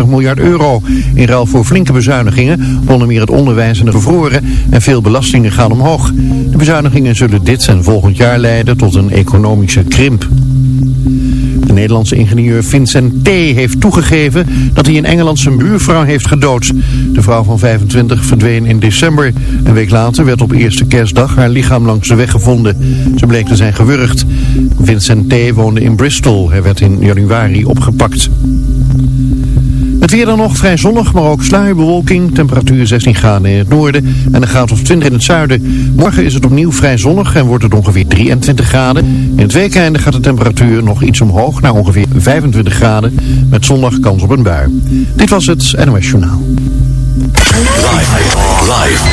25 miljard euro. In ruil voor flinke bezuinigingen, onder meer het onderwijs en de gevroren en veel belastingen gaan omhoog. De bezuinigingen zullen dit en volgend jaar leiden tot een economische krimp. De Nederlandse ingenieur Vincent T. heeft toegegeven dat hij in Engeland zijn buurvrouw heeft gedood. De vrouw van 25 verdween in december. Een week later werd op eerste kerstdag haar lichaam langs de weg gevonden. Ze bleek te zijn gewurgd. Vincent T. woonde in Bristol. Hij werd in januari opgepakt. Het weer dan nog vrij zonnig, maar ook sluierbewolking. Temperatuur 16 graden in het noorden en een graad of 20 in het zuiden. Morgen is het opnieuw vrij zonnig en wordt het ongeveer 23 graden. In het weekende gaat de temperatuur nog iets omhoog naar ongeveer 25 graden. Met zondag kans op een bui. Dit was het NOS Journaal. Live, live,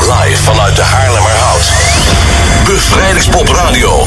live vanuit de Haarlemmerhout. Bevrijdingspop Radio.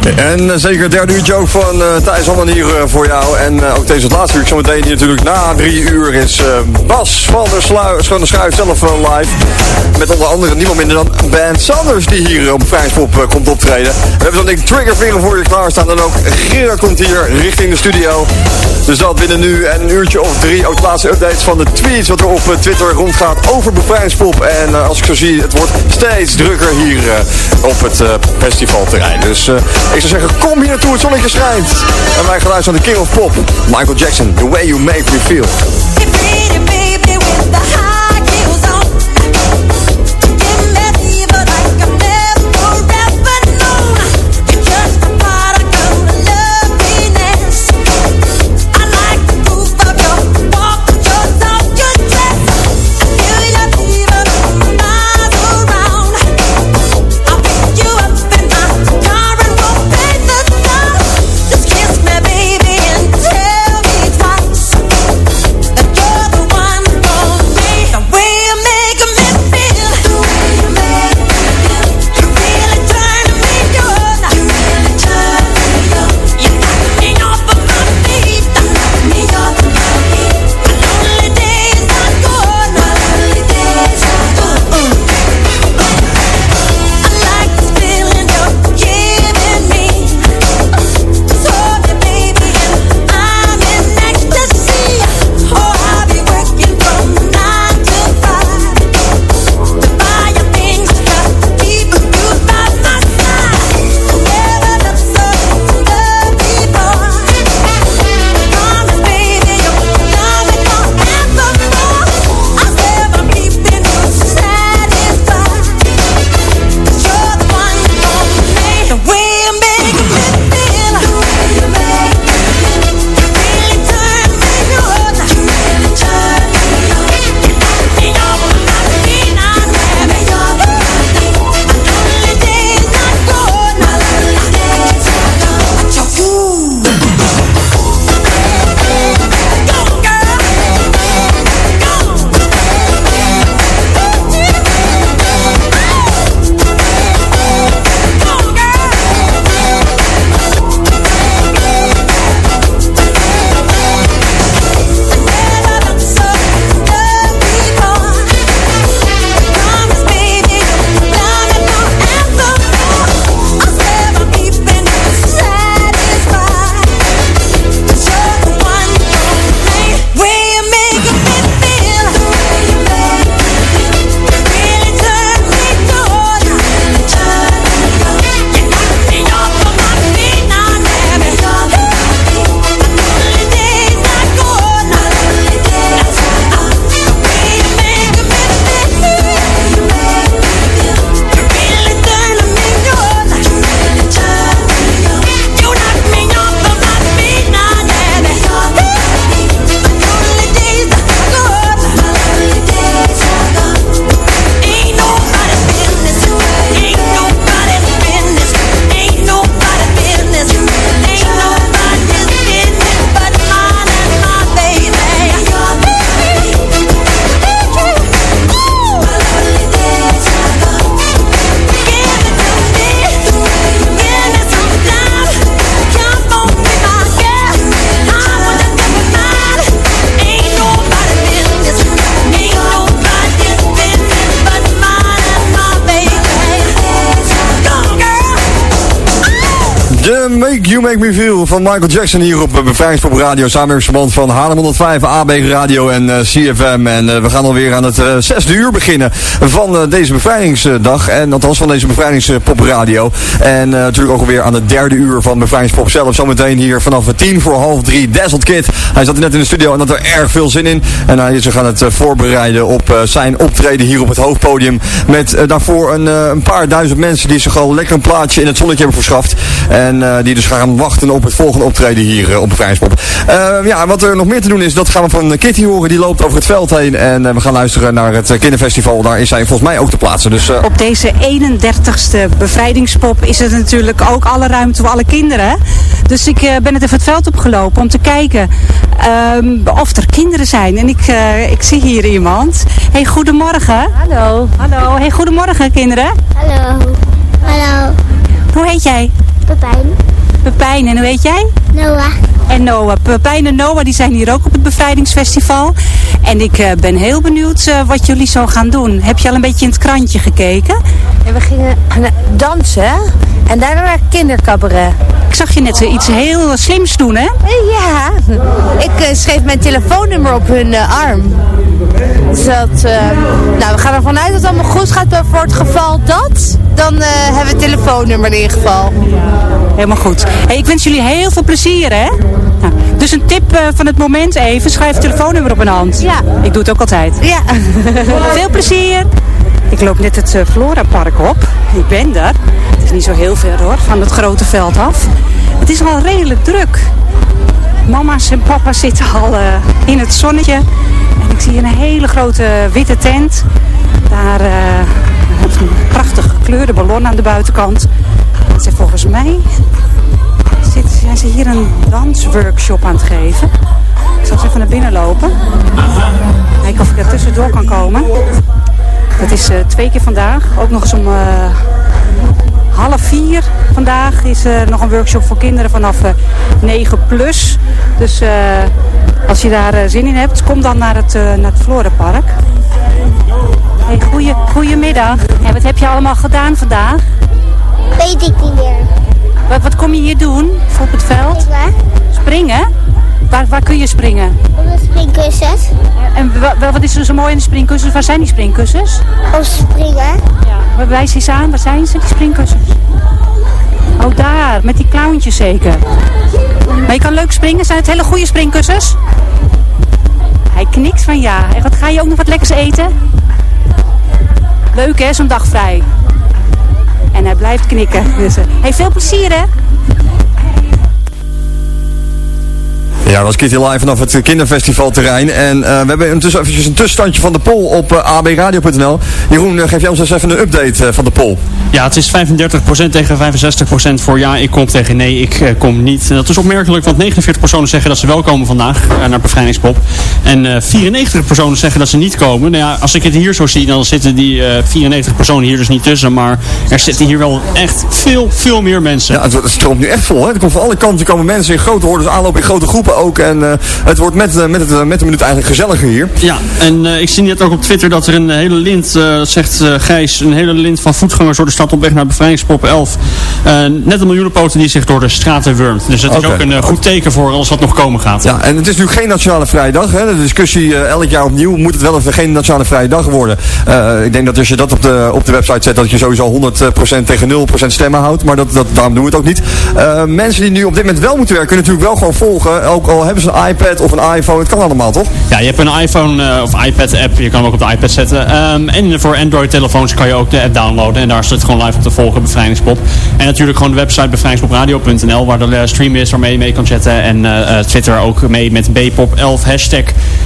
En eh, zeker het derde uurtje ook van uh, Thijs Holman hier uh, voor jou. En ook deze laatste uur, zometeen hier natuurlijk na drie uur is Bas van der, Slui van Schuif zelf live. Met onder andere niemand minder dan Ben Sanders die hier op Vrijspop komt optreden. We hebben zo'n ding voor je klaarstaan. En ook Gerard komt hier richting de studio. Dus dat binnen nu en een uurtje of drie. Ook de laatste updates van de tweets wat er op Twitter rondgaat over Bevrijdingspop. En als ik zo zie, het wordt steeds drukker hier op het festivalterrein. Dus ik zou zeggen, kom hier naartoe, het zonnetje schijnt. En wij luisteren naar de King of Pop, Michael Jackson, The Way You Make Me Feel. You Make Me Feel van Michael Jackson hier op Bevrijdingspop Radio. Samenwerkingsverband van Haarlem 105, AB Radio en uh, CFM. En uh, we gaan alweer aan het zesde uur beginnen van deze bevrijdingsdag. En althans van deze bevrijdingspop radio. En natuurlijk ook alweer aan het derde uur van bevrijdingspop zelf. Zometeen hier vanaf tien voor half drie. Dazzled Kid. Hij zat net in de studio en had er erg veel zin in. En hij ze gaan het voorbereiden op zijn optreden hier op het hoofdpodium. Met daarvoor een, een paar duizend mensen die zich al lekker een plaatsje in het zonnetje hebben verschaft. En die dus gaan wachten op het volgende optreden hier uh, op Bevrijdingspop. Uh, ja, wat er nog meer te doen is, dat gaan we van Kitty horen. Die loopt over het veld heen. En we gaan luisteren naar het kinderfestival. Daar is zij volgens mij ook te plaatsen. Dus, op deze 31ste Bevrijdingspop is het natuurlijk ook alle ruimte voor alle kinderen. Dus ik ben het even het veld opgelopen om te kijken um, of er kinderen zijn. En ik, ik zie hier iemand. Hey, goedemorgen. Hallo. Hallo. Hey, goedemorgen kinderen. Hallo. Hallo. Hoe heet jij? Pepijn. Pepijn, en hoe heet jij? Noah. En Noah. Pepijn en Noah die zijn hier ook op het bevrijdingsfestival. En ik uh, ben heel benieuwd uh, wat jullie zo gaan doen. Heb je al een beetje in het krantje gekeken? En we gingen dansen en daarna naar kindercabaret. Ik zag je net iets heel slims doen, hè? Ja, ik uh, schreef mijn telefoonnummer op hun arm. Dus dat, nou, we gaan ervan uit dat het allemaal goed gaat, maar voor het geval dat, dan hebben we het telefoonnummer in ieder geval. Helemaal goed. Hey, ik wens jullie heel veel plezier, hè? Nou, dus een tip uh, van het moment even. Schrijf het telefoonnummer op een hand. Ja. Ik doe het ook altijd. Ja. veel plezier. Ik loop net het uh, Flora Park op. Ik ben daar. Het is niet zo heel ver hoor, van het grote veld af. Het is al redelijk druk. Mama's en papa's zitten al uh, in het zonnetje. En ik zie een hele grote witte tent. Daar een prachtig gekleurde ballon aan de buitenkant. Dat zijn volgens mij zit, zijn ze hier een dansworkshop aan het geven. Ik zal eens even naar binnen lopen. Kijken of ik er tussendoor kan komen. Dat is uh, twee keer vandaag. Ook nog eens om uh, half vier vandaag is er nog een workshop voor kinderen vanaf uh, 9 plus. Dus als je daar zin in hebt, kom dan naar het, naar het Florenpark. Hey, goeie, goedemiddag. En wat heb je allemaal gedaan vandaag? Weet ik niet meer. Wat, wat kom je hier doen voor op het veld? Springen. Springen? Waar, waar kun je springen? Op de springkussens. En wat is er zo mooi in de springkussens? Waar zijn die springkussens? Op springen. Ja. Wijs eens aan, waar zijn ze, die springkussens? Oh, daar, met die clowntjes zeker. Maar je kan leuk springen. Zijn het hele goede springkussens? Hij knikt van ja. En wat ga je ook nog wat lekkers eten? Leuk hè, zo'n dag vrij. En hij blijft knikken. Dus, uh, hey, veel plezier hè. Ja, dat was Kitty live vanaf het kinderfestivalterrein. En uh, we hebben intussen eventjes een tussenstandje van de poll op uh, abradio.nl. Jeroen, uh, geef jij ons eens even een update van de poll. Ja, het is 35% tegen 65% voor ja, ik kom tegen nee, ik kom niet. En dat is opmerkelijk, want 49 personen zeggen dat ze wel komen vandaag naar Bevrijdingspop. En 94 personen zeggen dat ze niet komen. Nou ja, als ik het hier zo zie, dan zitten die 94 personen hier dus niet tussen. Maar er zitten hier wel echt veel, veel meer mensen. Ja, het, het stroomt nu echt vol. Hè? Er komt van alle kanten komen mensen in grote hordes aanlopen, in grote groepen ook. En uh, het wordt met, uh, met, het, met de minuut eigenlijk gezelliger hier. Ja, en ik zie net ook op Twitter dat er een hele lint, dat zegt Gijs, een hele lint van voetgangers door de stad op weg naar Bevrijdingspop 11. net een miljoenenpoten die zich door de straten wurmt. Dus okay. is ook een goed teken voor alles wat nog komen gaat. Ja, en het is nu geen Nationale Vrijdag. Hè? De discussie elk jaar opnieuw, moet het wel of geen Nationale Vrije Dag worden. ik denk dat als je dat op de, op de website zet, dat je sowieso 100% tegen 0% stemmen houdt. Maar dat, dat, daarom doen we het ook niet. mensen die nu op dit moment wel moeten werken, kunnen natuurlijk wel gewoon volgen. Ook al hebben ze een iPad of een iPhone. Het kan allemaal, toch? Ja, je hebt een iPhone uh, of iPad app. Je kan hem ook op de iPad zetten. Um, en voor Android telefoons kan je ook de app downloaden. En daar het gewoon live op te volgen, Bevrijdingspop. En natuurlijk gewoon de website bevrijdingspopradio.nl waar de stream is waarmee je mee kan chatten. En uh, Twitter ook mee met bpop11 hashtag.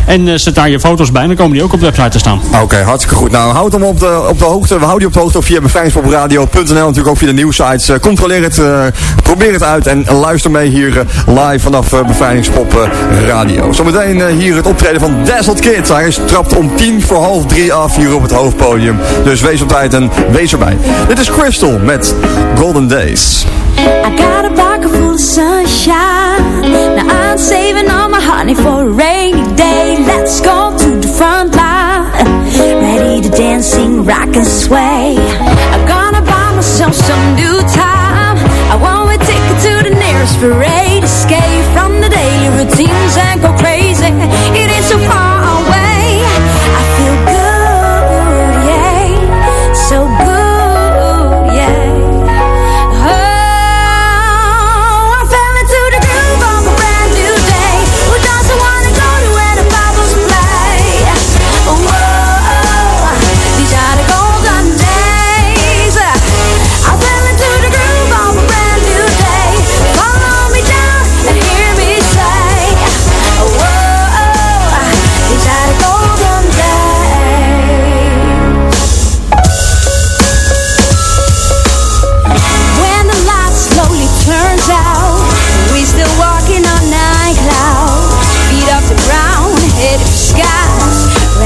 En uh, zet daar je foto's bij. Dan komen die ook op de website te staan. Oké, okay, hartstikke goed. Nou, houd hem op de, op de hoogte. We houden je op de hoogte via bevrijdingspopradio.nl. Natuurlijk ook via de nieuwsites. controleer het, probeer het uit en luister mee hier live vanaf Bevrijdingspop Radio. Zometeen uh, hier het optreden van Dazzled Kid. Hij is trapt om tien voor half drie af hier op het hoofdpodium. Dus wees op tijd en wees erbij. Dit is Crystal met Golden Days. I got a pocket full of sunshine. Now I'm saving all my honey for a rainy day. Let's go to the front line. Ready to dance, rock and sway. I'm gonna buy myself some new time. I want take it to the nearest desperate Escape from the daily routines and go crazy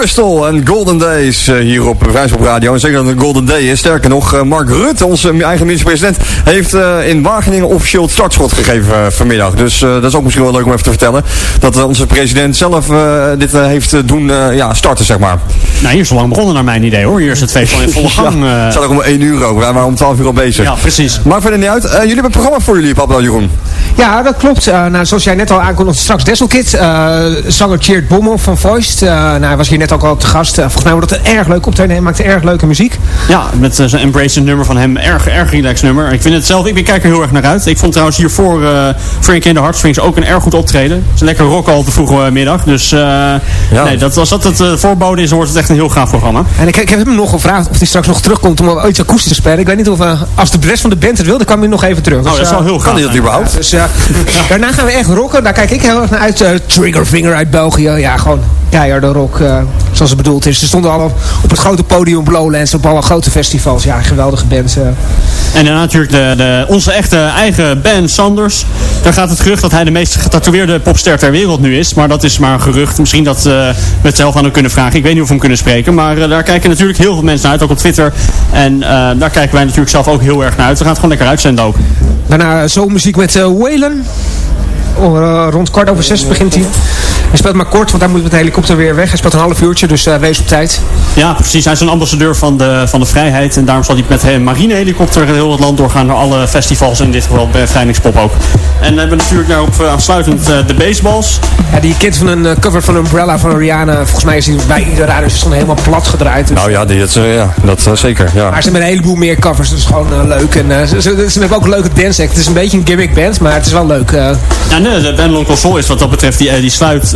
Crystal en Golden Days eh, hier op Vrijspop Radio. En zeker dat het een Golden Day is. Sterker nog, eh, Mark Rutte, onze eigen minister-president, heeft eh, in Wageningen officieel het startschot gegeven vanmiddag. Dus dat is ook misschien wel leuk om even te vertellen. Dat onze president zelf dit heeft doen ja, starten, zeg maar. Nou, hier is al lang begonnen naar mijn idee hoor. Hier is het feest al in volle gang. Ja, het staat ook om 1 uur over. Wij waren om 12 uur al bezig. ja, precies. Maakt verder niet uit. Jullie hebben een programma voor jullie, Pablo Jeroen. Ja, dat klopt. Eh, nou, zoals jij net al aankondigde, straks Desselkit. eh zanger Cheert Bommel van Voiced. Eh, nou, hij was hier net ook al te gast. Volgens mij wordt het een erg leuk optreden. Hij maakt erg leuke muziek. Ja, met zijn Embrace nummer van hem. Erg, erg relaxed nummer. Ik vind het zelf, ik kijk er heel erg naar uit. Ik vond trouwens hiervoor eh Frank in the Heartstrings ook een erg goed optreden. Het is een lekker rock al te vroege middag. Dus eh, nee, dat, als dat het voorbode is, dan wordt het echt een heel gaaf programma. En ik, ik heb hem nog gevraagd of hij straks nog terugkomt om iets akoestisch te spelen. Ik weet niet of, als de rest van de band het wil, dan kan hij nog even terug. Oh, dat is wel heel Kan gaaf. hij dat überhaupt? Dus eh, daarna gaan we echt rocken. Daar kijk ik heel erg naar uit. Eh, Triggerfinger uit België. Ja, gewoon keiharde rock. eh, zoals het bedoeld is. Ze stonden al op, op het grote podium Lowlands. Op alle grote festivals. Ja, geweldige band. eh. En daarna natuurlijk de, de, onze echte eigen Ben Sanders. Daar gaat het gerucht dat hij de meest getatoeëerde popster ter wereld nu is. Maar dat is maar een gerucht. Misschien dat we het zelf aan hem kunnen vragen. Ik weet niet of we hem kunnen spreken. Maar daar kijken natuurlijk heel veel mensen naar uit. Ook op Twitter. En daar kijken wij natuurlijk zelf ook heel erg naar uit. We gaan het gewoon lekker uitzenden ook. Daarna zomermuziek met eh Waylon. Oh, eh, rond kwart over zes begint hij. Hij speelt maar kort, want hij moet met de helikopter weer weg. Hij speelt een half uurtje, dus eh, wees op tijd. Ja, precies. Hij is een ambassadeur van de, van de vrijheid. En daarom zal hij met een marinehelikopter heel het land doorgaan naar alle festivals. In dit geval bij Vrijningspop ook. En we hebben natuurlijk daarop eh, aansluitend eh, de baseballs. Ja, die kent van een cover van Umbrella van Rihanna. Volgens mij is hij bij ieder radiostation helemaal plat gedraaid. Dus. Nou ja, die, dat, ja, dat zeker. Ja. Maar ze hebben een heleboel meer covers, dus gewoon leuk. En eh, ze, ze, ze hebben ook een leuke dance act. Het is een beetje een gimmick band, maar het is wel leuk. Ja, nee, de Ben Lonkel Soul is wat dat betreft, die, die sluit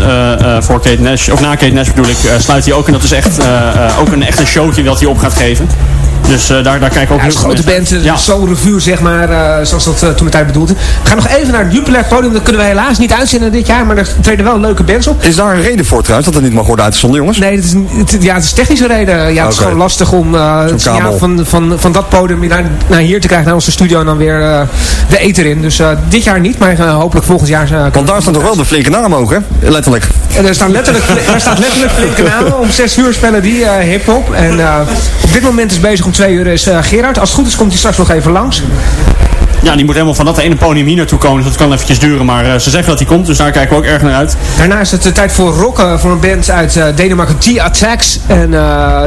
voor Kate Nash, of na Kate Nash bedoel ik, eh, sluit hij ook. En dat is echt eh, eh, ook een echt een showtje dat hij op gaat geven. Dus eh, daar, daar kijken we ook Ja, heel grote band, eh, naar. zo'n review zeg maar, eh, zoals dat toen de tijd bedoelde. We gaan nog even naar het Jupiler podium, dat kunnen we helaas niet uitzenden dit jaar, maar er treden wel leuke bands op. Is daar een reden voor trouwens, dat het niet mag worden uitgezonden, jongens? Nee, het is, het, ja, het is technische reden. Ja, het is gewoon lastig om eh, het signaal van, van, van dat podium naar, naar hier te krijgen, naar onze studio en dan weer eh, de ether in. Dus eh, dit jaar niet, maar hopelijk volgend jaar. Want daar staan toch wel de flinke namen ook, hè? Letterlijk. En er, staan letterlijk, er staat letterlijk flinke namen. Om zes uur spelen die eh hip-hop. En eh, op dit moment is bezig om twee uur is eh, Gerard. Als het goed is, komt hij straks nog even langs. Ja, die moet helemaal van dat ene podium hier naartoe komen. Dus dat kan eventjes duren. Maar ze zeggen dat hij komt, dus daar kijken we ook erg naar uit. Daarna is het de tijd voor rocken voor een band uit Denemarken, T-Attacks. En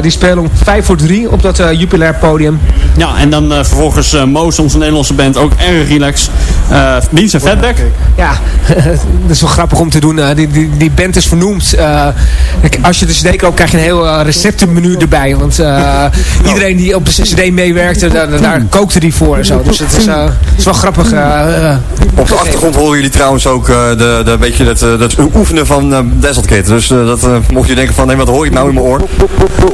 die spelen om 5 voor 3 op dat Jupiler podium. Ja, en dan vervolgens Moos, onze Nederlandse band, ook erg relaxed. Uh, Beans en Fatback. Ja, dat is wel grappig om te doen. die, die, die band is vernoemd. als je de cd koopt, krijg je een heel receptenmenu erbij. Want iedereen die op de cd meewerkte, daar, daar kookte die voor en zo. Dus het is, is wel grappig. op de achtergrond horen jullie trouwens ook de, de, beetje dat, dat oefenen van uh, Desert Kit. Dus dat mocht je denken van, nee, wat hoor ik nou in mijn oor?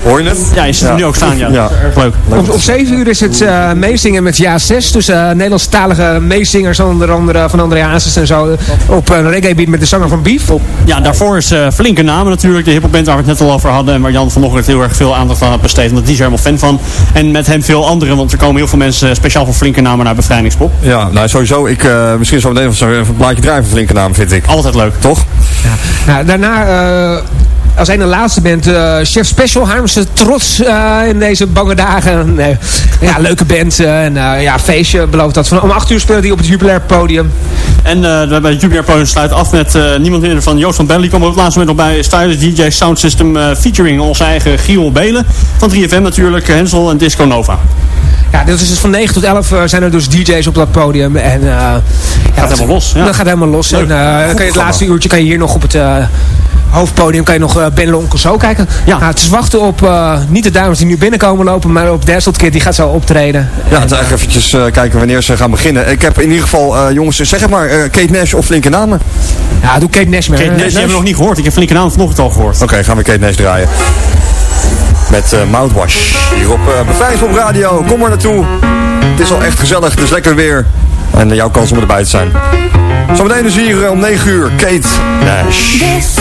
Hoor je het? Ja, je ziet ja. nu ook staan, ja. ja. Leuk. Op, op 7 uur is het meezingen met Ja 6. Dus Nederlandstalige meezingers onder andere van Andrea Hazes en zo. Op een reggae beat met de zanger van Beef. Ja, daarvoor is flinke namen natuurlijk. De hiphopband waar we het net al over hadden. En waar Jan vanochtend heel erg veel aandacht aan had besteed. Omdat die is er helemaal fan van. En met hem veel anderen. Want er komen heel veel mensen speciaal voor flinke namen naar Ja, nou sowieso. Ik, uh, misschien zo meteen even een plaatje draaien van flinke namen vind ik. Altijd leuk. Toch? Ja. Nou, daarna... Uh, als een de laatste band, uh, Chef Special, Harmse trots uh, in deze bange dagen. Nee. Ja, leuke band en uh, ja, feestje belooft dat. Van, om 8 uur speelt hij op het Jubilair podium. En bij het Jubilair podium sluit af met niemand minder van Joost van Belly. Komen op het laatste moment nog bij Stylus DJ Sound System featuring onze eigen Giel Belen. Van 3FM natuurlijk, Hensel en Disco Nova. Ja, dus van 9 tot 11 zijn er dus DJ's op dat podium. En, uh, gaat ja, helemaal los. Ja. Dat gaat helemaal los. En, uh, kan je het laatste uurtje kan je hier nog op het hoofdpodium kan je nog uh, Ben Lonkel zo kijken. Ja. Nou, het is wachten op, uh, niet de dames die nu binnenkomen lopen, maar op Desert Kid, die gaat zo optreden. Ja, het is eigenlijk eventjes uh, kijken wanneer ze gaan beginnen. Ik heb in ieder geval, jongens, zeg het maar, Kate Nash of flinke namen. Ja, doe Kate Nash maar. Kate Nash, die hebben we nog niet gehoord. Ik heb flinke namen vanochtend al gehoord. Oké, okay, gaan we Kate Nash draaien. Met Mouthwash. Hier op uh, Bevrijdingspop Radio. Kom maar naartoe. Het is al echt gezellig, het is lekker weer. En jouw kans om erbij te zijn. Zometeen dus hier om 9 uur, Kate Nash. This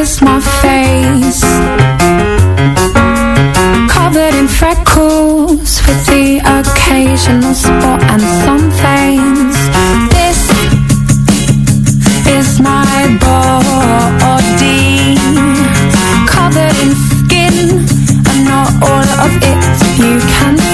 is my face Covered in freckles With the occasional spot and some veins This is my body of it. You can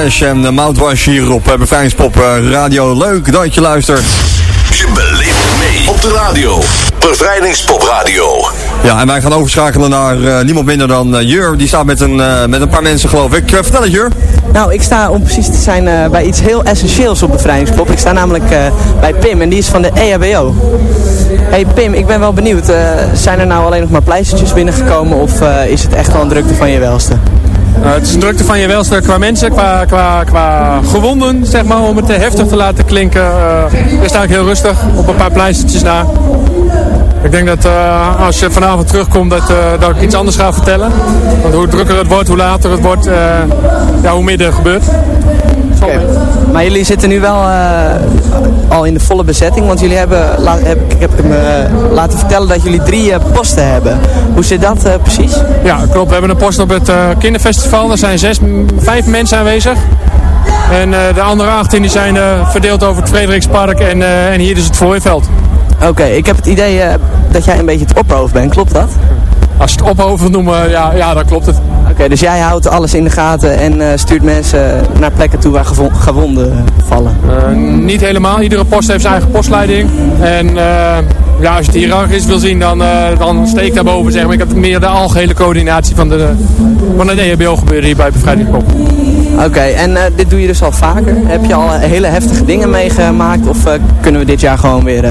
En uh, Mountwash hier op uh, Bevrijdingspop uh, Radio. Leuk dat je luistert. Je beleeft mee op de radio. Bevrijdingspop Radio. Ja, en wij gaan overschakelen naar uh, niemand minder dan uh, Jur. Die staat met een, uh, met een paar mensen, geloof ik. vertel het, Jur. Nou, ik sta, om precies te zijn, bij iets heel essentieels op Bevrijdingspop. Ik sta namelijk bij Pim en die is van de EHBO. Hey Pim, ik ben wel benieuwd. zijn er nou alleen nog maar pleistertjes binnengekomen of is het echt wel een drukte van je welste? Uh, het is een drukte van je welste qua mensen, qua, qua, qua gewonden, zeg maar, om het te heftig te laten klinken. Uh, sta ik heel rustig op een paar pleistertjes na. Ik denk dat uh, als je vanavond terugkomt dat, dat ik iets anders ga vertellen. Want hoe drukker het wordt, hoe later het wordt, ja, hoe meer er gebeurt. Okay. Maar jullie zitten nu wel uh, al in de volle bezetting, want jullie hebben, la, heb, ik heb me uh, laten vertellen dat jullie drie uh, posten hebben. Hoe zit dat precies? Ja, klopt. We hebben een post op het kinderfestival. Er zijn zes, vijf mensen aanwezig. En de andere 18 die zijn verdeeld over het Frederikspark en, en hier dus het Vlooiveld. Oké, okay, ik heb het idee dat jij een beetje het opperhoofd bent, klopt dat? Als je het ophoofd noemen, ja, ja, dan klopt het. Dus jij houdt alles in de gaten en uh, stuurt mensen naar plekken toe waar gewonden vallen? Uh, niet helemaal. Iedere post heeft zijn eigen postleiding. En uh, ja, als je het hiërarchisch wil zien, dan, dan steek daarboven. Zeg maar. Ik heb meer de algehele coördinatie van de, van de EHBO gebeuren hier bij Bevrijdingskop. Oké, en dit doe je dus al vaker. Heb je al hele heftige dingen meegemaakt? Of kunnen we dit jaar gewoon weer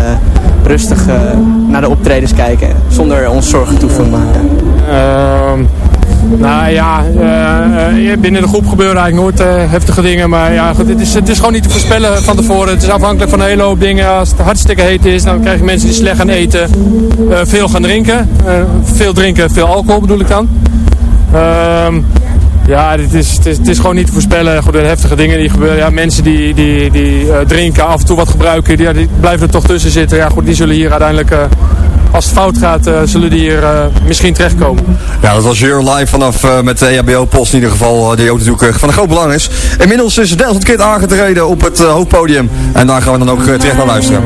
rustig naar de optredens kijken zonder ons zorgen toe te maken? Nou ja, uh, binnen de groep gebeuren eigenlijk nooit uh, heftige dingen. Maar ja, goed, het, is, het is gewoon niet te voorspellen van tevoren. Het is afhankelijk van een hele hoop dingen. Als het hartstikke heet is, dan krijg je mensen die slecht gaan eten. Veel gaan drinken. veel drinken, veel alcohol bedoel ik dan. Ehm, ja, het is, het, is, het is gewoon niet te voorspellen. Goed, heftige dingen die gebeuren. Ja, mensen die, die, die drinken, af en toe wat gebruiken, die, die blijven er toch tussen zitten. Ja, goed, die zullen hier uiteindelijk als het fout gaat, uh, zullen die hier uh, misschien terechtkomen. Ja, dat was hier live vanaf uh, met de EHBO-post in ieder geval, die ook natuurlijk van een groot belang is. Inmiddels is Delft Kid aangetreden op het hoofdpodium. En daar gaan we dan ook terecht naar luisteren.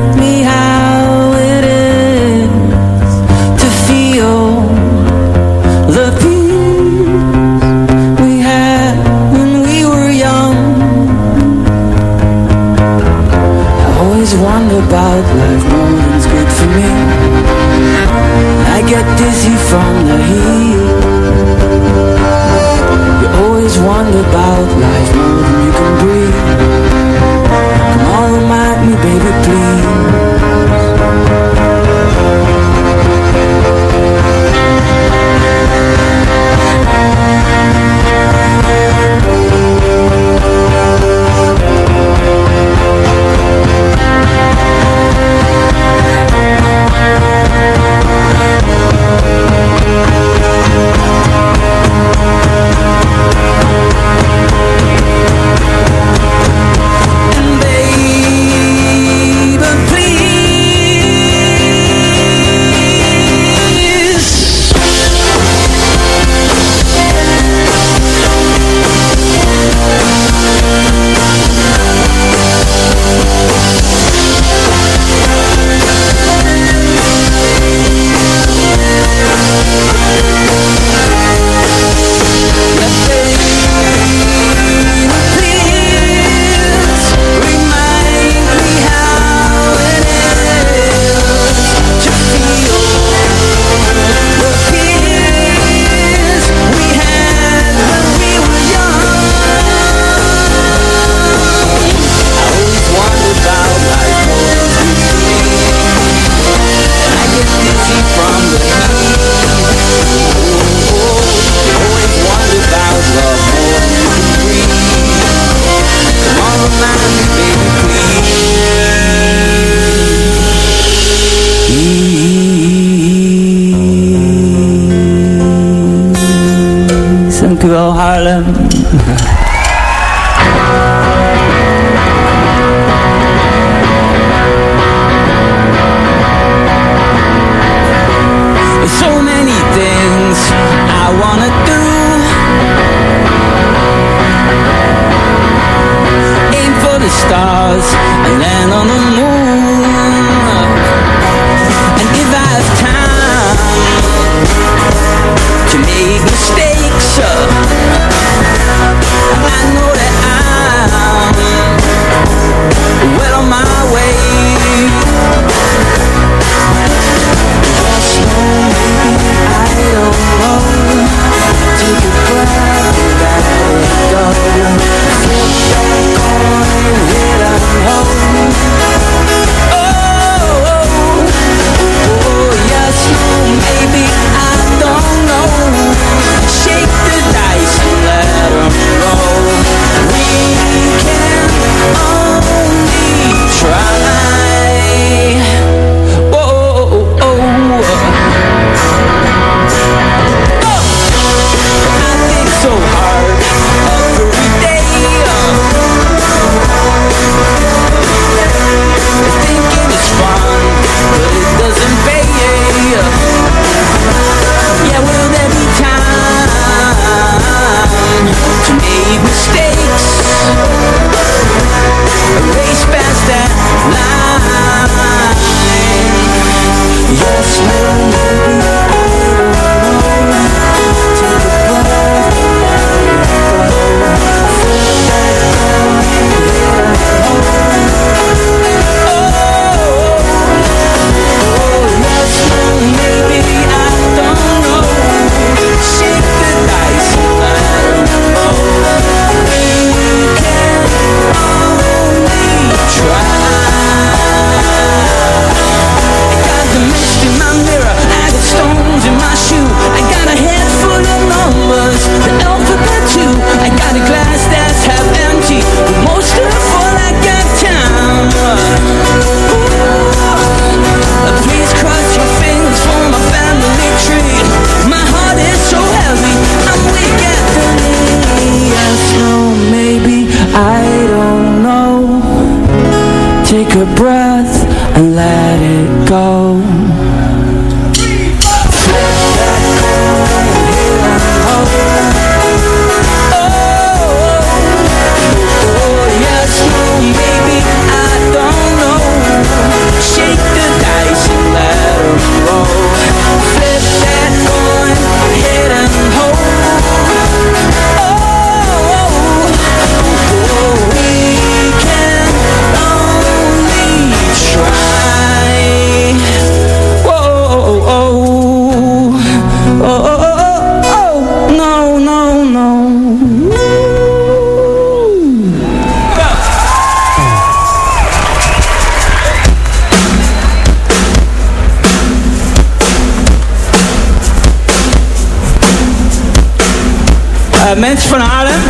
Eh, mensen van Haarlem.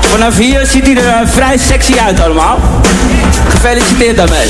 Vanaf hier ziet hij er eh, vrij sexy uit allemaal. Gefeliciteerd daarmee.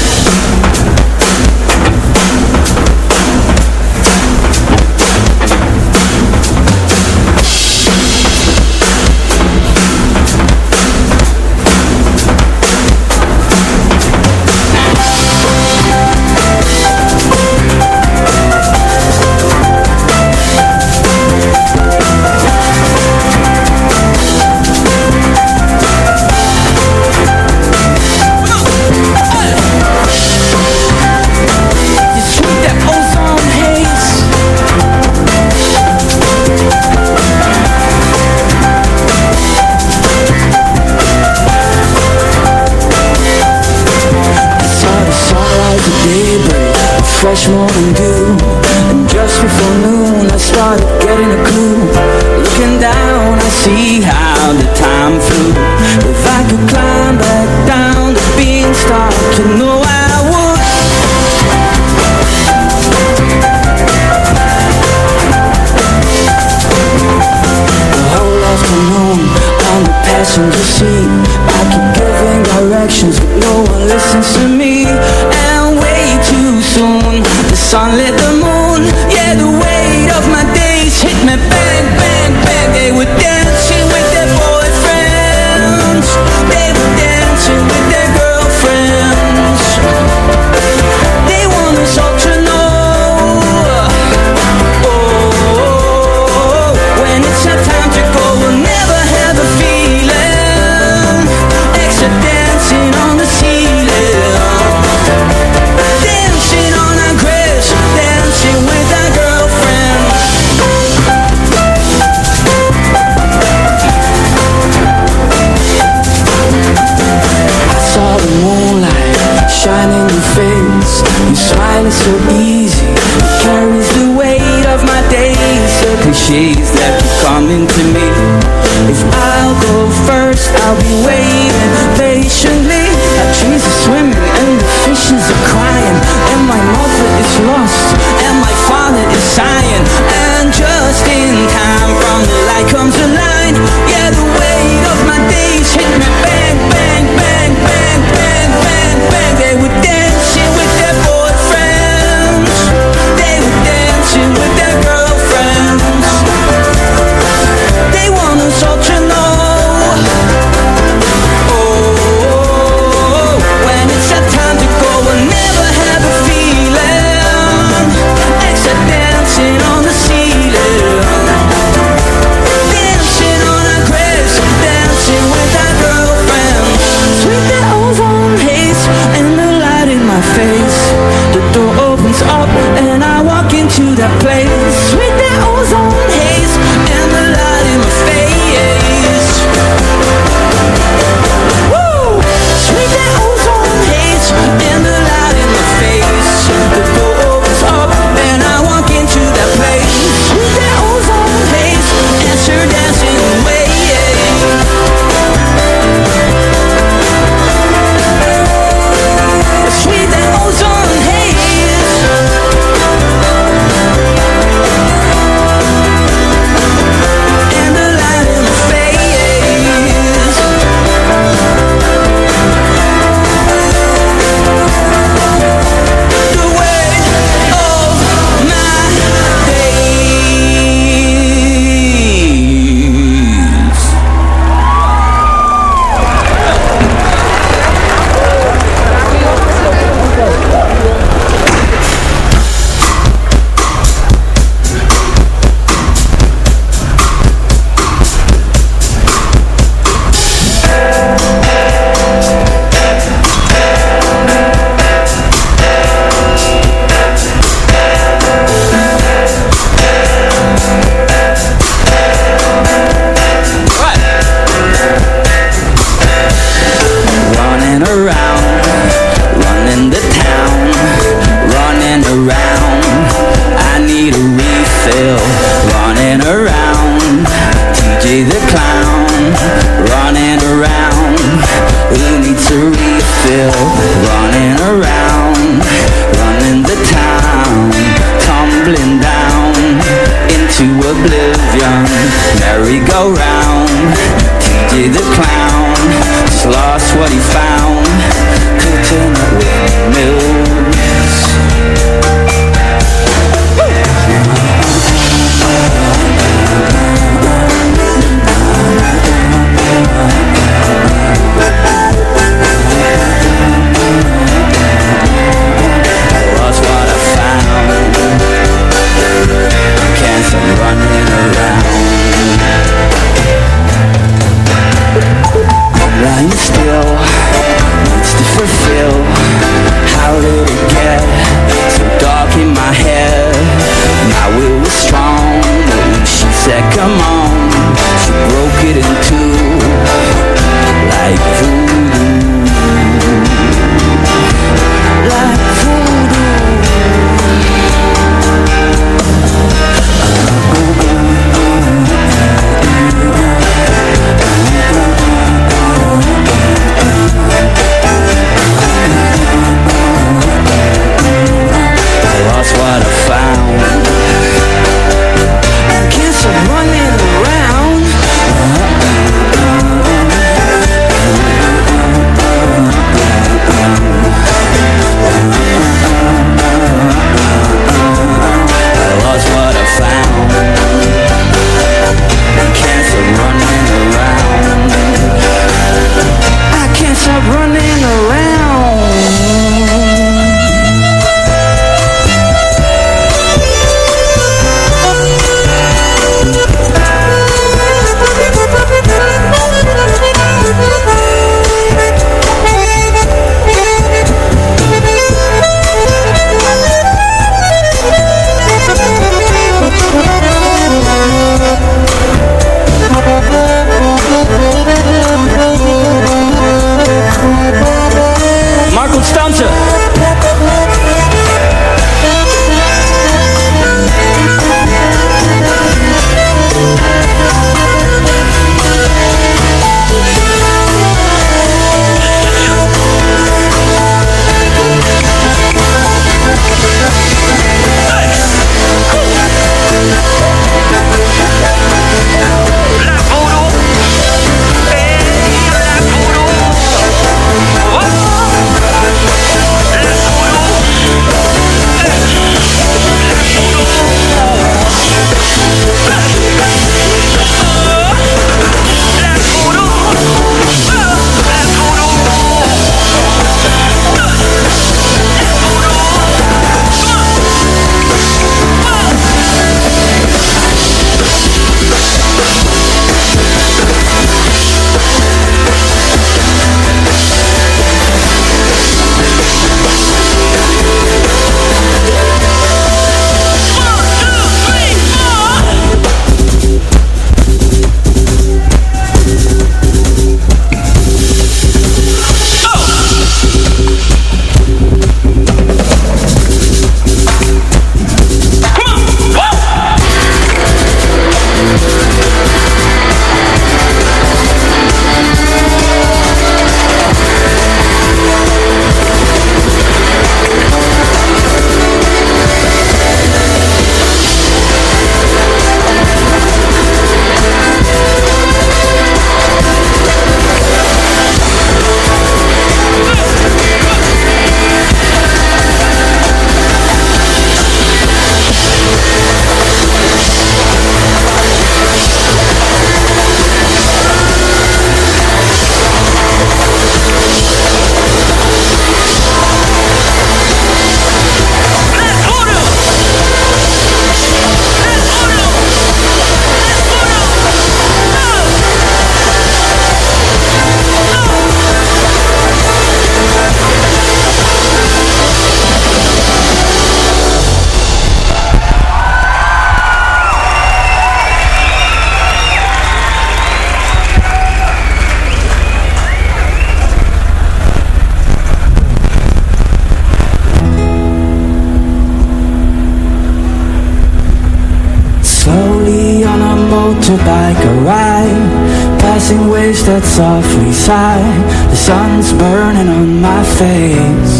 Softly sigh. The sun's burning on my face.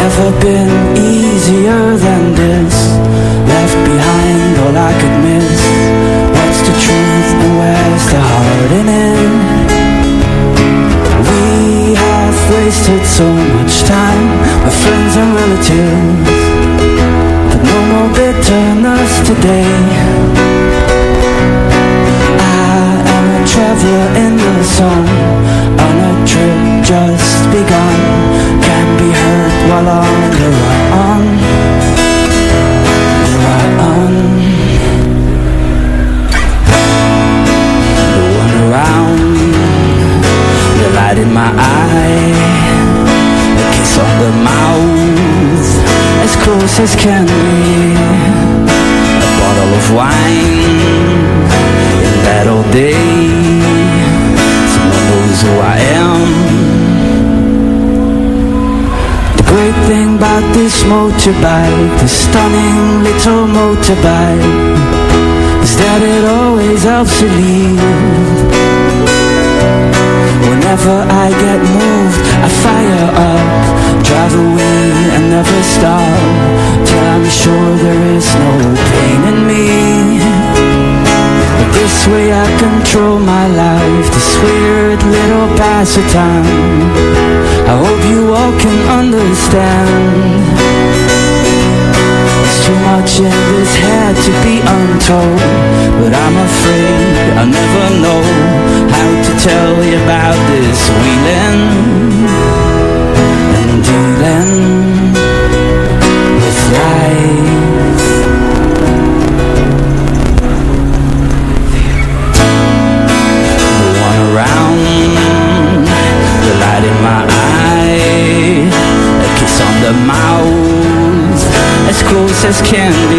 Never been easier than this. Left behind all I could miss. What's the truth and where's the heart in it? We have wasted so much time With friends and relatives. But no more bitterness today motorbike the stunning little motorbike. Is that it always helps to leave Whenever I get moved, I fire up Drive away and never stop. Till I'm sure there is no pain in me. But this way I control my life This weird little pastime. I hope you all can understand Much in this head to be untold. But I'm afraid I'll never know How to tell you about this wheeling And dealing with life as kin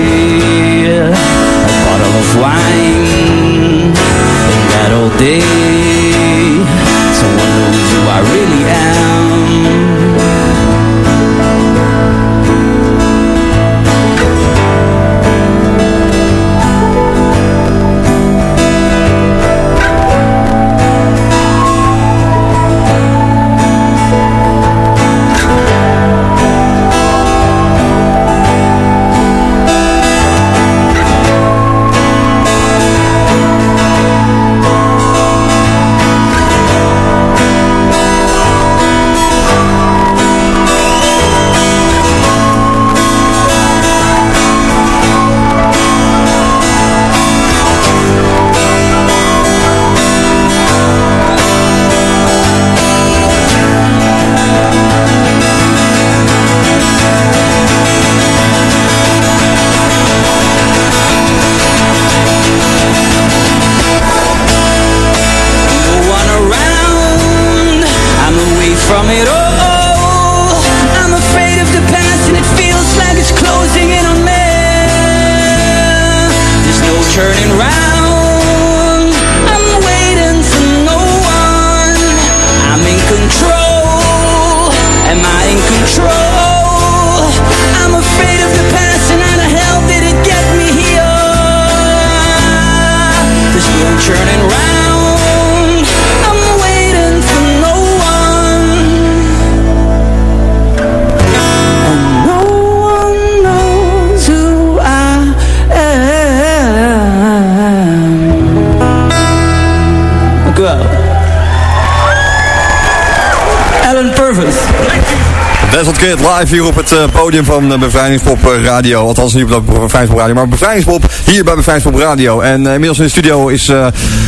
live hier op het eh, podium van uh, Bevrijdingspop eh, Radio. Althans niet op Bevrijdingspop Radio, maar Bevrijdingspop hier bij Bevrijdingspop Radio. En eh, inmiddels in de studio is eh,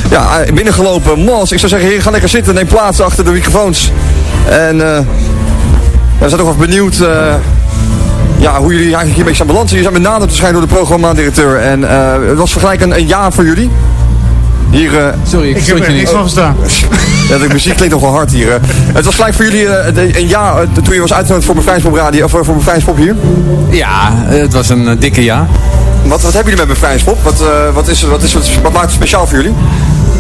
ja, eh, binnengelopen Mos. Ik zou zeggen, heer, ga lekker zitten, neem plaats achter de microfoons. En eh we zijn toch wel benieuwd eh, ja, hoe jullie eigenlijk hier een beetje zijn. Jullie zijn benaderd waarschijnlijk door de programmadirecteur. En eh, het was vergelijk een, een jaar voor jullie. Hier, eh, Sorry, ik, heb er niks van verstaan. ja, de muziek klinkt nog wel hard hier. Het was gelijk voor jullie eh, de- een jaar eh, toen je was uitgenodigd voor Bevrijdingspop Radio, of voor Bevrijdingspop hier. Ja, het was een dikke jaar. Wat, wat hebben jullie met Bevrijdingspop? Wat, eh, wat, is, wat, is, wat, wat maakt het speciaal voor jullie?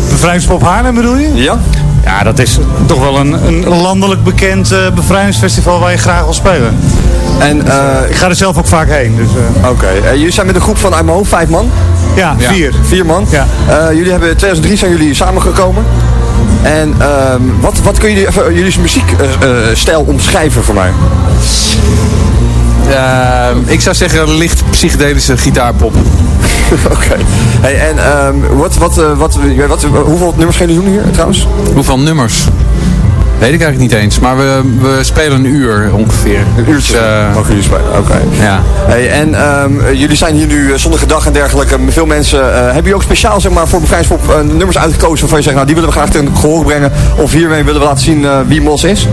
Bevrijdingspop Haarlem bedoel je? Ja. Ja, dat is toch wel een, een landelijk bekend eh, bevrijdingsfestival waar je graag wil spelen. En, eh, ik ga er zelf ook vaak heen. Dus, eh, Oké, eh, jullie zijn met een groep van uit mijn hoofd vijf man? Ja, vier. Vier man? Ja. Eh, jullie hebben in 2003 zijn jullie samengekomen. En ehm, wat, wat kun jullie even jullie muziekstijl omschrijven voor mij? Ehm, ik zou zeggen licht psychedelische gitaarpop. Oké. Hey, en ehm, wat, wat, eh, wat, wat, hoeveel nummers gaan jullie doen hier trouwens? Hoeveel nummers? Weet ik eigenlijk niet eens, maar we, we spelen een uur ongeveer. Een uurtje Dus, mogen jullie spelen, oké. Ja. Hey, en ehm, jullie zijn hier nu eh, zonnige dag en dergelijke. Veel mensen, eh, hebben jullie ook speciaal zeg maar, voor Bevrijdingspop uh, nummers uitgekozen waarvan je zegt, nou die willen we graag ten gehoor brengen. Of hiermee willen we laten zien eh, wie Mos is?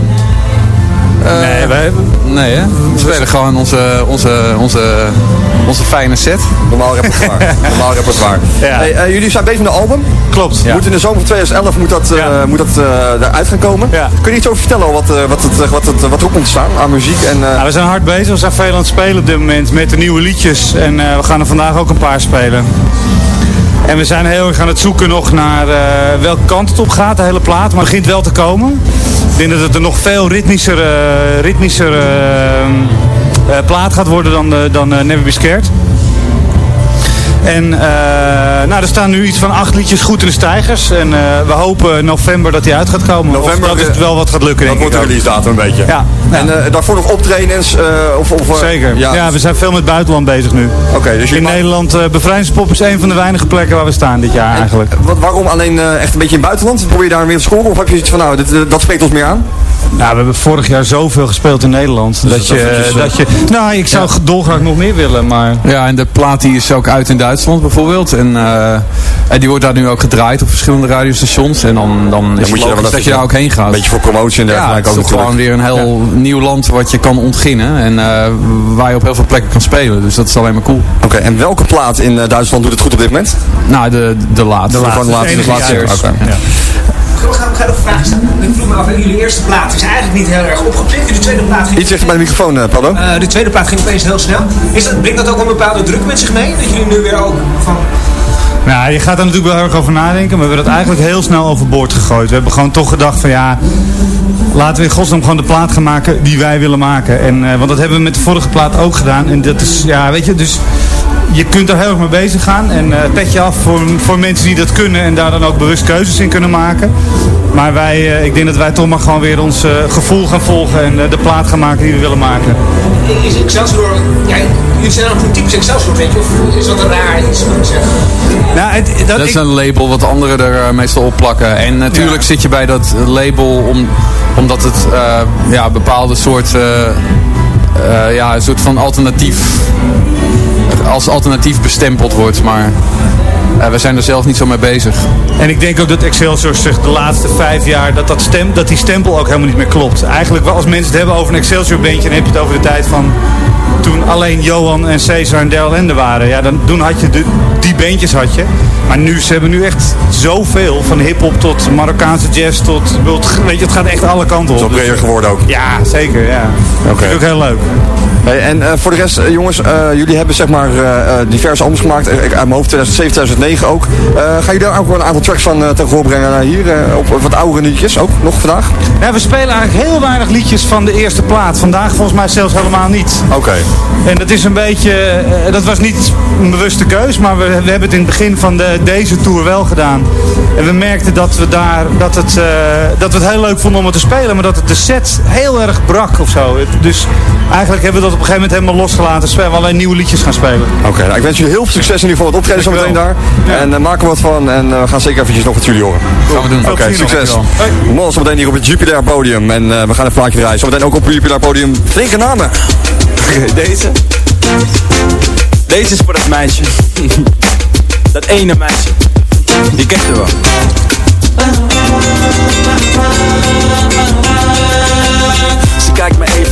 nee, wij, nee hè? we spelen gewoon onze, onze, onze, onze fijne set. Normaal repertoire. Normaal repertoire. Hey, eh, jullie zijn bezig met een album. Klopt. Moet in de zomer van 2011 moet dat, eh, moet dat eh, eruit gaan komen. Kun je iets over vertellen wat, wat, het, wat, het, wat erop komt te staan aan muziek? En, Nou, we zijn hard bezig, we zijn veel aan het spelen op dit moment met de nieuwe liedjes. En we gaan er vandaag ook een paar spelen. En we zijn heel erg aan het zoeken nog naar eh, welke kant het op gaat, de hele plaat. Maar het begint wel te komen. Ik denk dat het er nog veel ritmischer, eh, ritmischer plaat gaat worden dan, de- dan eh, Never Be Scared. En eh, nou, er staan nu iets van acht liedjes goed in de stijgers. En eh, we hopen november dat die uit gaat komen. November, of dat eh, het wel wat gaat lukken, dat wordt de release datum een beetje. Ja. En eh, daarvoor nog optredens? eh, of, of, eh, Zeker. Ja. we zijn veel met het buitenland bezig nu. Oké, dus In Nederland, eh Bevrijdingspop is een van de weinige plekken waar we staan dit jaar eigenlijk. Wat, waarom alleen eh, echt een beetje in het buitenland? Probeer je daar weer te scoren? Of heb je zoiets van, nou, dit, eh, dat spreekt ons meer aan? Nou, we hebben vorig jaar zoveel gespeeld in Nederland. Dat je, dat je, nou, ik zou dolgraag nog meer willen, maar... Ja, en de plaat die is ook uit in Duitsland bijvoorbeeld. En, eh, en die wordt daar nu ook gedraaid op verschillende radiostations. En dan, dan is moet het logisch dat je daar ook heen gaat. Een beetje voor promotie en Ja, dergelijke het is ook gewoon weer een heel nieuw land wat je kan ontginnen. En eh, waar je op heel veel plekken kan spelen. Dus dat is alleen maar cool. Oké, en welke plaat in eh, Duitsland doet het goed op dit moment? Nou, de, de laatste. De laatste, de laatste, de laatste. eerste. Oké. Ga, ga nog vraag stellen. Ik vroeg me af, jullie eerste plaat is eigenlijk niet heel erg opgepikt. De tweede plaat ging... Iets dichter bij de microfoon, eh, Pablo. Eh, de tweede plaat ging opeens heel snel. Is dat, brengt dat ook een bepaalde druk met zich mee? Dat jullie nu weer ook van... Nou, je gaat er natuurlijk wel heel erg over nadenken, maar we hebben het eigenlijk heel snel overboord gegooid. We hebben gewoon toch gedacht van ja, laten we in godsnaam gewoon de plaat gaan maken die wij willen maken. En, eh, want dat hebben we met de vorige plaat ook gedaan. En dat is, ja, weet je, dus je kunt er heel erg mee bezig gaan. En eh pet je af voor, voor mensen die dat kunnen en daar dan ook bewust keuzes in kunnen maken. Maar wij, eh, ik denk dat wij toch maar gewoon weer ons eh, gevoel gaan volgen en de plaat gaan maken die we willen maken. Is Excelsior... Ja, jullie zijn een typisch Excelsior, weet je? Of is dat een raar iets, moet ik zeggen? Nou, het, dat, Dat is een label wat anderen er meestal op plakken. En natuurlijk zit je bij dat label om, omdat het eh, ja, bepaalde soort, eh, eh, ja, een soort van alternatief, als alternatief bestempeld wordt. Maar eh, we zijn er zelf niet zo mee bezig. En ik denk ook dat Excelsior zich de laatste vijf jaar, dat, dat, stem, dat die stempel ook helemaal niet meer klopt. Eigenlijk wel als mensen het hebben over een Excelsior bandje, dan heb je het over de tijd van toen alleen Johan en Cesar en Daryl Ende waren. Ja, dan, toen had je de, die bandjes had je. Maar nu, ze hebben nu echt zoveel, van hip-hop tot Marokkaanse jazz tot, weet je, het gaat echt alle kanten op. Zo breder geworden ook. Ja, zeker, ja. Oké. Vind ik ook heel leuk. Hey, en eh, voor de rest, eh, jongens, eh, jullie hebben zeg maar eh, eh, diverse albums gemaakt. Eh, ik- uit mijn hoofd 2007, 2009 ook. Eh gaan jullie daar ook wel een aantal tracks van uh, ten gehoor brengen naar hier? eh, op wat oudere liedjes ook nog vandaag? Ja, we spelen eigenlijk heel weinig liedjes van de eerste plaat. Vandaag volgens mij zelfs helemaal niet. Oké. En dat is een beetje, eh, dat was niet een bewuste keus, maar we, we hebben het in het begin van de, deze tour wel gedaan. En we merkten dat we daar, dat, het, eh, dat we het heel leuk vonden om het te spelen, maar dat het de set heel erg brak of zo. Het- Dus eigenlijk hebben we dat op een gegeven moment helemaal losgelaten. Spelen we alleen nieuwe liedjes gaan spelen. Oké, nou, ik wens jullie heel veel succes in ieder geval met optreden zo meteen daar. En uh, maken we wat van en uh, we gaan zeker eventjes nog wat jullie horen. Gaan we doen. Oké, okay, succes. Morgen zometeen hier op het Jupiler podium en uh, we gaan een plaatje draaien. Zometeen ook op het Jupiler podium. Flinke namen. Deze. Deze is voor dat meisje. dat ene meisje. Je kent er wel.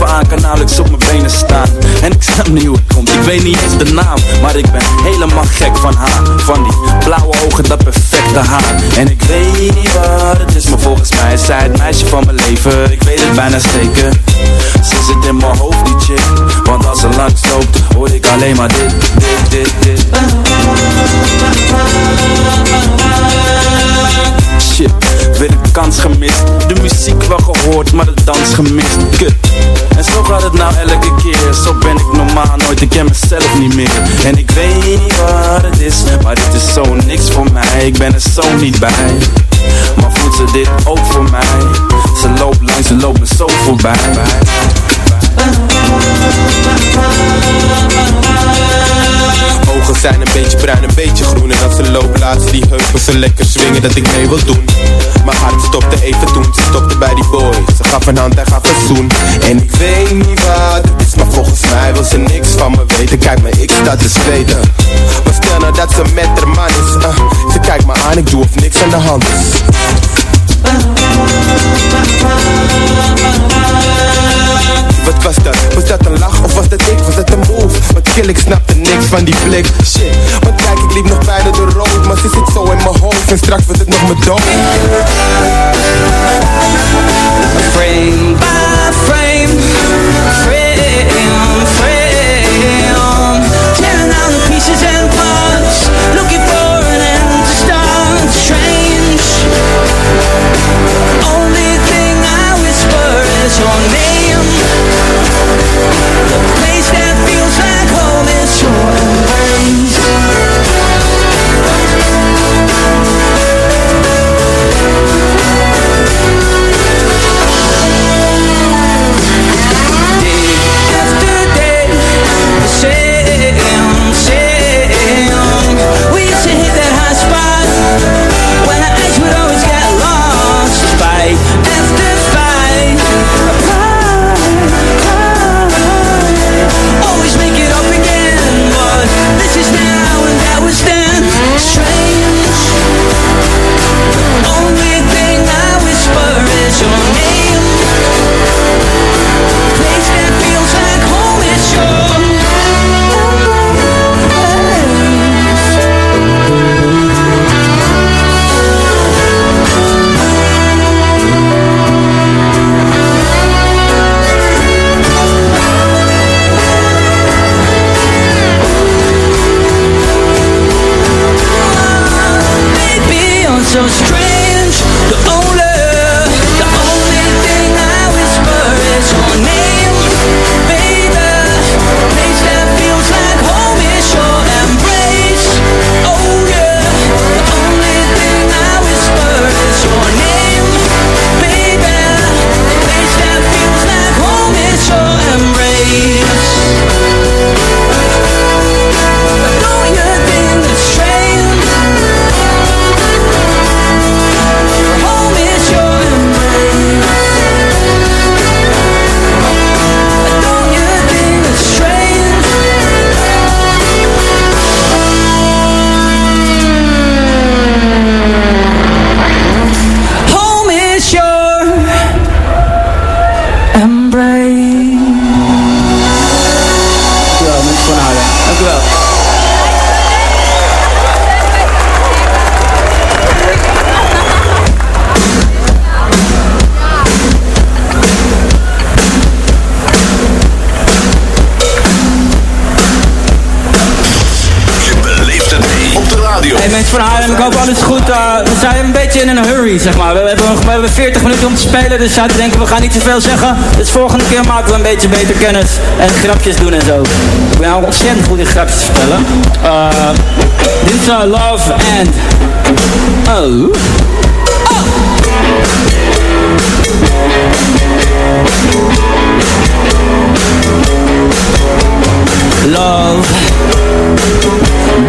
Aan, kan nauwelijks op mijn benen staan. En ik snap niet hoe het komt, ik weet niet eens de naam Maar ik ben helemaal gek van haar. Van die blauwe ogen, dat perfecte haar. En ik weet niet wat het is, maar volgens mij is zij het meisje van mijn leven. Ik weet het bijna zeker. Ze zit in mijn hoofd, die chick. Want als ze langs loopt, hoor ik alleen maar dit, dit, dit, dit. Shit, weer een kans gemist. De muziek wel gehoord, maar de dans gemist. Kut En zo gaat het nou elke keer. Zo ben ik normaal nooit, ik ken mezelf niet meer. En ik weet niet wat het is Maar dit is zo niks voor mij. Ik ben er zo niet bij. Maar voelt ze dit ook voor mij? Ze loopt langs, ze loopt me zo voorbij. Ogen zijn een beetje bruin, een beetje groen. En als ze loopt laat ze die heupen zo lekker swingen dat ik mee wil doen Mijn hart stopte even toen, ze stopte bij die boy Ze gaf een hand, hij gaf een zoen. En ik weet niet wat het is, maar volgens mij wil ze niks van me weten. Kijk me, ik sta te zweten Maar stel nou dat ze met haar man is uh, Ze kijkt me aan, ik doe of niks aan de hand is Wat was dat? Was dat een lach of was dat ik? Was dat een move? Wat kill, ik snapte niks van die blik Shit, want kijk, ik liep nog bijna de rood Maar ze zit zo in mijn hoofd en straks wordt het nog mijn dood Frame zeg maar. We hebben, we hebben 40 minuten om te spelen, dus zouden denken we gaan niet te veel zeggen. Dus volgende keer maken we een beetje beter kennis en grapjes doen en zo. Ik ben ook ontzettend goed in grapjes vertellen. Uh, Love and... Oh. Love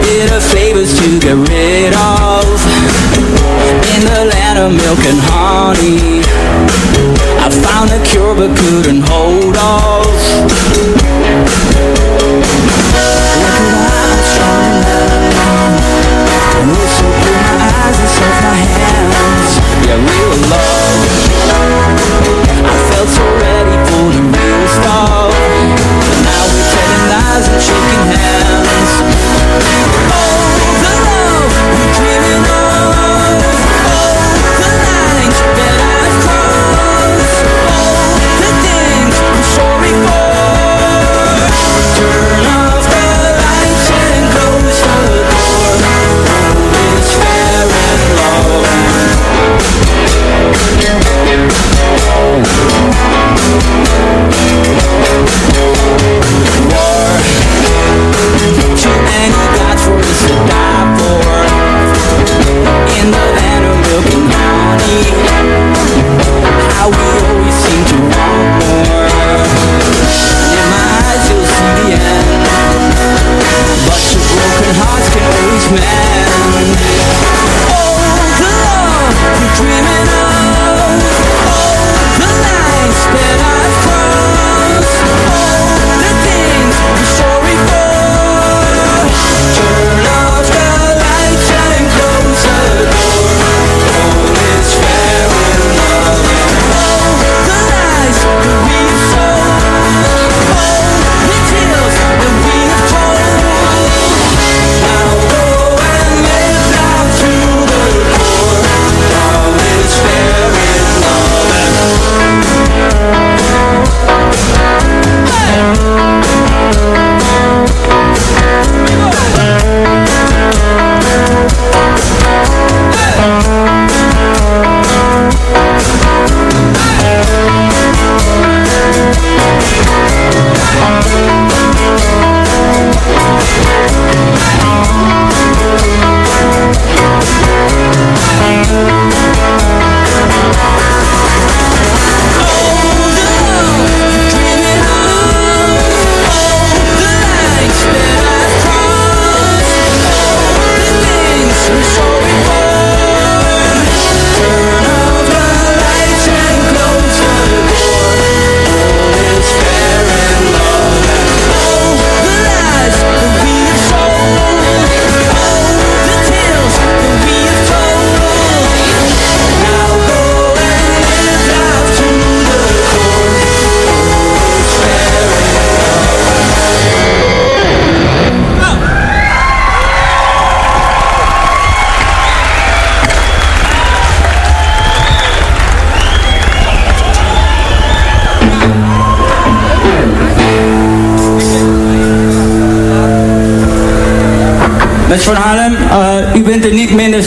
Bitter flavors to get rid of milk and honey. I found a cure but couldn't hold off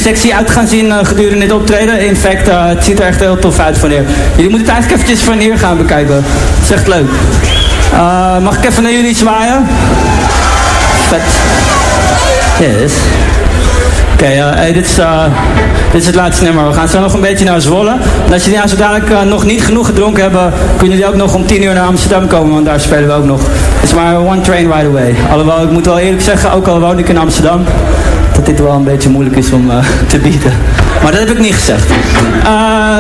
sexy uit gaan zien uh, gedurende dit optreden. In fact, uh, het ziet er echt heel tof uit van hier. Jullie moeten het eigenlijk eventjes van hier gaan bekijken. Dat is echt leuk. mag ik even naar jullie zwaaien? Vet. Yes. Oké, dit, is, het laatste nummer. We gaan zo nog een beetje naar Zwolle. En als jullie nou zo dadelijk nog niet genoeg gedronken hebben, kunnen jullie ook nog om 10 uur naar Amsterdam komen, want daar spelen we ook nog. Het is maar one train right away. Alhoewel, ik moet wel eerlijk zeggen, ook al woon ik in Amsterdam, dat dit wel een beetje moeilijk is om te bieden. Maar dat heb ik niet gezegd.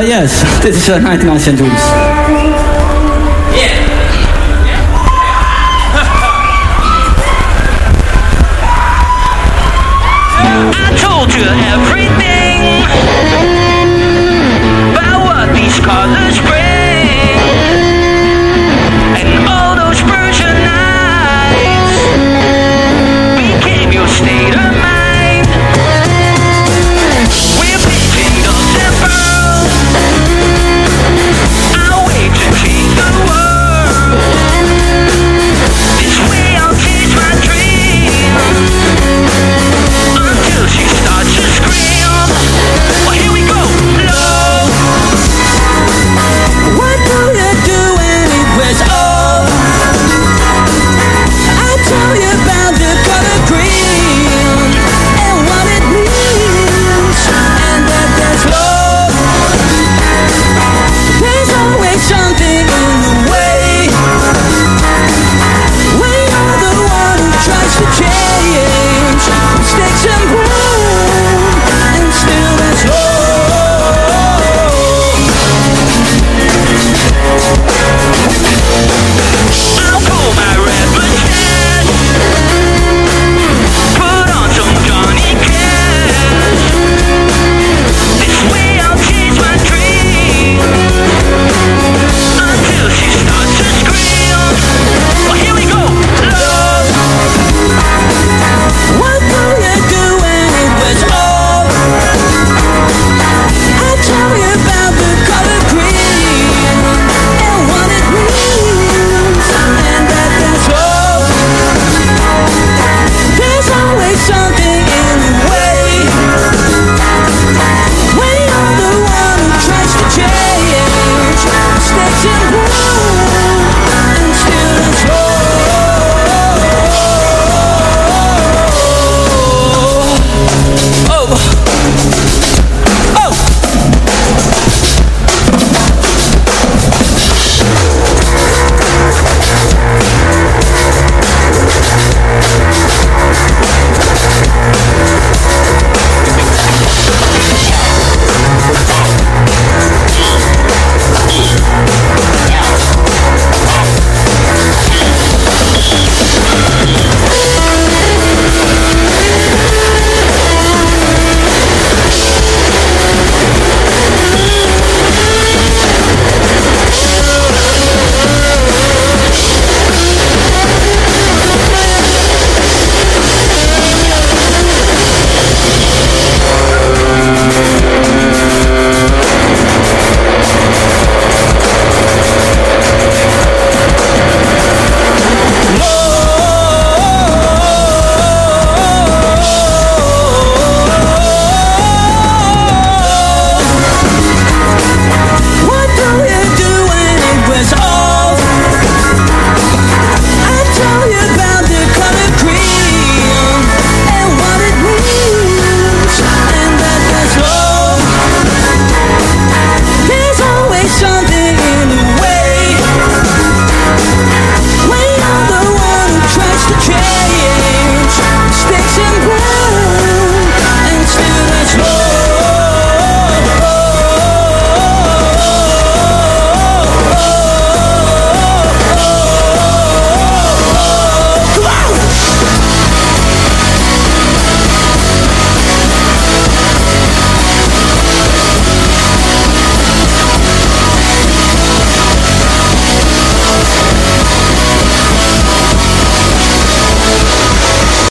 yes, dit is 99 St. Louis.